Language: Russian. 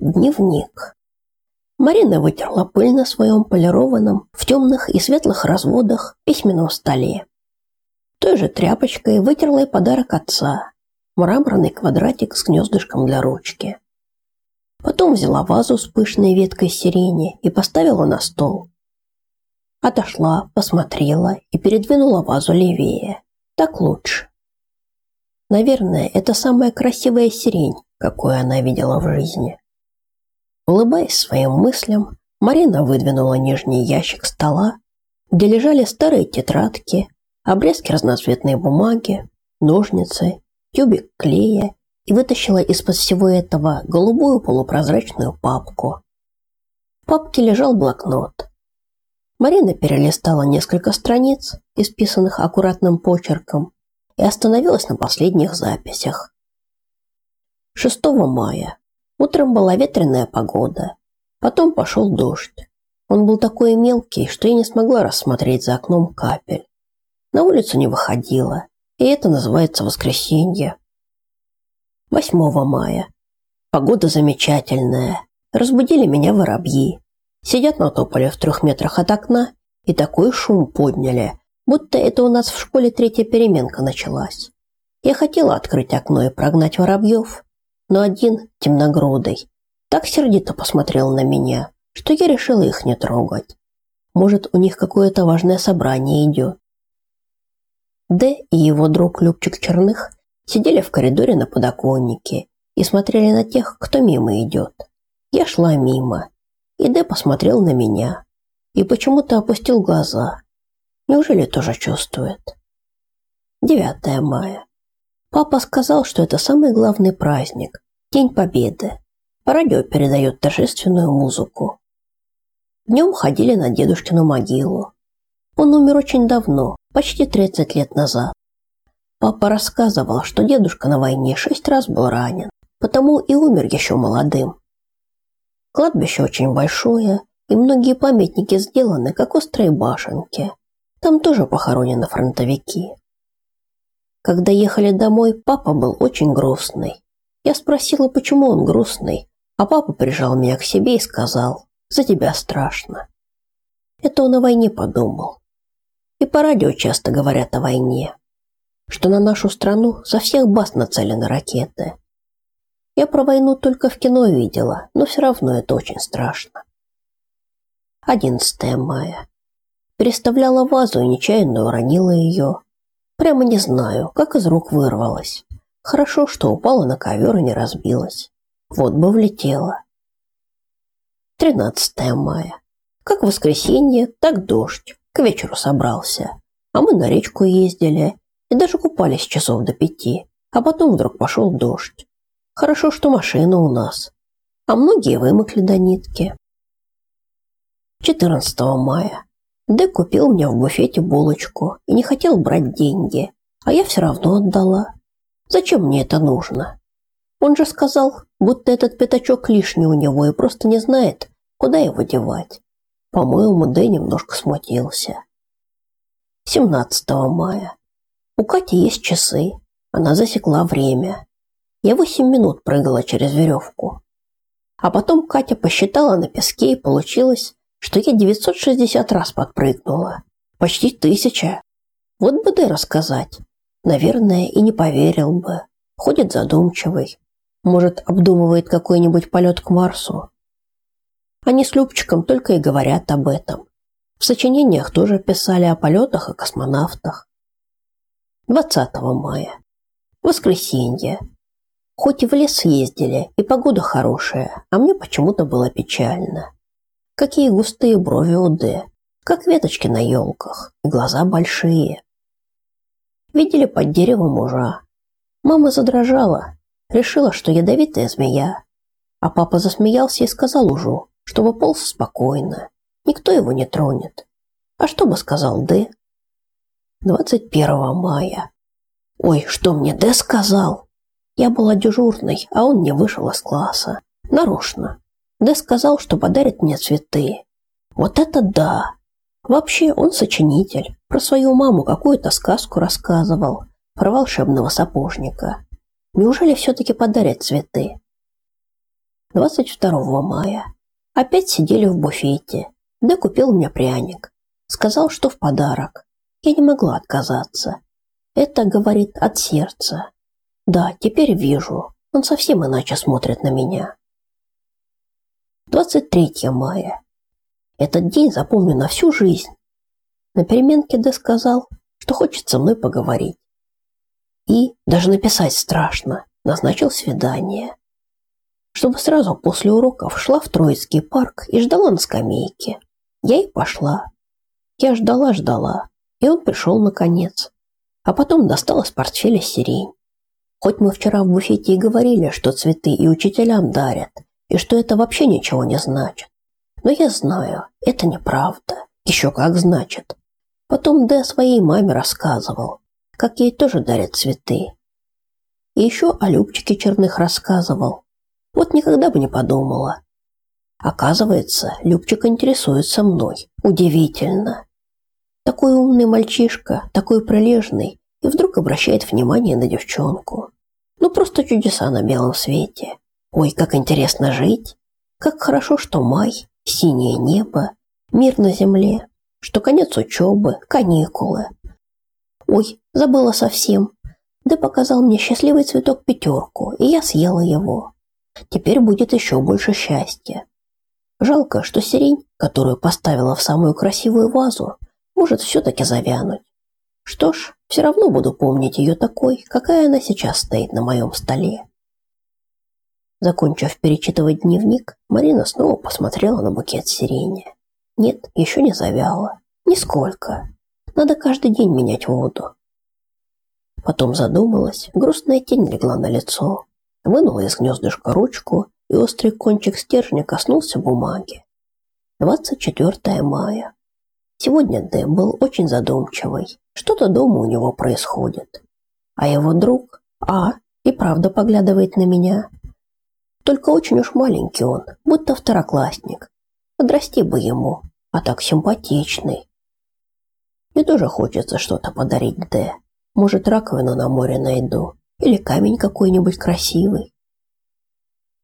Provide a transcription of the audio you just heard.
Дневник. Марина вытерла пыль на своем полированном, в темных и светлых разводах письменном столе. Той же тряпочкой вытерла и подарок отца – мраморный квадратик с гнездышком для ручки. Потом взяла вазу с пышной веткой сирени и поставила на стол. Отошла, посмотрела и передвинула вазу левее. Так лучше. Наверное, это самая красивая сирень, какую она видела в жизни. Улыбаясь своим мыслям, Марина выдвинула нижний ящик стола, где лежали старые тетрадки, обрезки разноцветной бумаги, ножницы, тюбик клея и вытащила из-под всего этого голубую полупрозрачную папку. В папке лежал блокнот. Марина перелистала несколько страниц, исписанных аккуратным почерком, и остановилась на последних записях. 6 мая Утром была ветреная погода. Потом пошел дождь. Он был такой мелкий, что я не смогла рассмотреть за окном капель. На улицу не выходила, и это называется воскресенье. 8 мая. Погода замечательная. Разбудили меня воробьи. Сидят на тополе в трех метрах от окна и такой шум подняли, будто это у нас в школе третья переменка началась. Я хотела открыть окно и прогнать воробьев, но один, темногрудый, так сердито посмотрел на меня, что я решила их не трогать. Может, у них какое-то важное собрание идет. Д и его друг Любчик Черных сидели в коридоре на подоконнике и смотрели на тех, кто мимо идет. Я шла мимо, и Д посмотрел на меня и почему-то опустил глаза. Неужели тоже чувствует? 9 мая. Папа сказал, что это самый главный праздник – День Победы. По радио передает торжественную музыку. Днем ходили на дедушкину могилу. Он умер очень давно, почти 30 лет назад. Папа рассказывал, что дедушка на войне шесть раз был ранен, потому и умер еще молодым. Кладбище очень большое, и многие памятники сделаны, как острые башенки. Там тоже похоронены фронтовики. Когда ехали домой, папа был очень грустный. Я спросила, почему он грустный, а папа прижал меня к себе и сказал, «За тебя страшно». Это он о войне подумал. И по радио часто говорят о войне, что на нашу страну со всех баз нацелены ракеты. Я про войну только в кино видела, но все равно это очень страшно. 11 мая. Переставляла вазу и нечаянно уронила ее. Прямо не знаю, как из рук вырвалась. Хорошо, что упала на ковер и не разбилась. Вот бы влетела. 13 мая. Как воскресенье, так дождь. К вечеру собрался. А мы на речку ездили и даже купались часов до пяти. А потом вдруг пошел дождь. Хорошо, что машина у нас. А многие вымокли до нитки. 14 мая. Дэк купил мне в буфете булочку и не хотел брать деньги, а я все равно отдала. Зачем мне это нужно? Он же сказал, будто этот пятачок лишний у него и просто не знает, куда его девать. По-моему, Дэ немножко смутился. 17 мая. У Кати есть часы. Она засекла время. Я 8 минут прыгала через веревку. А потом Катя посчитала на песке и получилось что я 960 раз подпрыгнула. Почти тысяча. Вот бы ты рассказать. Наверное, и не поверил бы. Ходит задумчивый. Может, обдумывает какой-нибудь полет к Марсу. Они с Любчиком только и говорят об этом. В сочинениях тоже писали о полетах и космонавтах. 20 мая. Воскресенье. Хоть и в лес ездили, и погода хорошая, а мне почему-то было печально. Какие густые брови у Д, как веточки на елках, глаза большие. Видели под деревом мужа. Мама задрожала, решила, что ядовитая змея. А папа засмеялся и сказал ужу, чтобы полз спокойно, никто его не тронет. А что бы сказал Д? 21 мая. Ой, что мне Д сказал? Я была дежурной, а он не вышел из класса. Нарочно. Д сказал, что подарит мне цветы. Вот это да! Вообще он сочинитель. Про свою маму какую-то сказку рассказывал. Про волшебного сапожника. Неужели все-таки подарят цветы? 22 мая. Опять сидели в буфете. Д купил мне пряник. Сказал, что в подарок. Я не могла отказаться. Это, говорит, от сердца. Да, теперь вижу. Он совсем иначе смотрит на меня. 23 мая. Этот день запомню на всю жизнь. На переменке Д сказал, что хочет со мной поговорить. И, даже написать страшно, назначил свидание чтобы сразу после уроков шла в Троицкий парк и ждала на скамейке. Я и пошла. Я ждала-ждала, и он пришел наконец. А потом достал из портфеля сирень. Хоть мы вчера в буфете и говорили, что цветы и учителям дарят, и что это вообще ничего не значит. Но я знаю, это неправда. Еще как значит. Потом Д своей маме рассказывал, как ей тоже дарят цветы. И еще о Любчике Черных рассказывал, вот никогда бы не подумала. Оказывается, Любчик интересуется мной. Удивительно. Такой умный мальчишка, такой прилежный, и вдруг обращает внимание на девчонку. Ну просто чудеса на белом свете. Ой, как интересно жить. Как хорошо, что май, синее небо, мир на земле, что конец учебы, каникулы. Ой, забыла совсем. Да показал мне счастливый цветок пятерку, и я съела его. Теперь будет еще больше счастья. Жалко, что сирень, которую поставила в самую красивую вазу, может все-таки завянуть. Что ж, все равно буду помнить ее такой, какая она сейчас стоит на моем столе. Закончив перечитывать дневник, Марина снова посмотрела на букет сирени. Нет, еще не завяла. Нисколько. Надо каждый день менять воду. Потом задумалась, грустная тень легла на лицо вынула из гнездышка ручку, и острый кончик стержня коснулся бумаги. 24 мая. Сегодня Дэм был очень задумчивый. Что-то дома у него происходит. А его друг, А, и правда поглядывает на меня. Только очень уж маленький он, будто второклассник. Подрасти бы ему, а так симпатичный. Мне тоже хочется что-то подарить Д. Может, раковину на море найду. Или камень какой-нибудь красивый.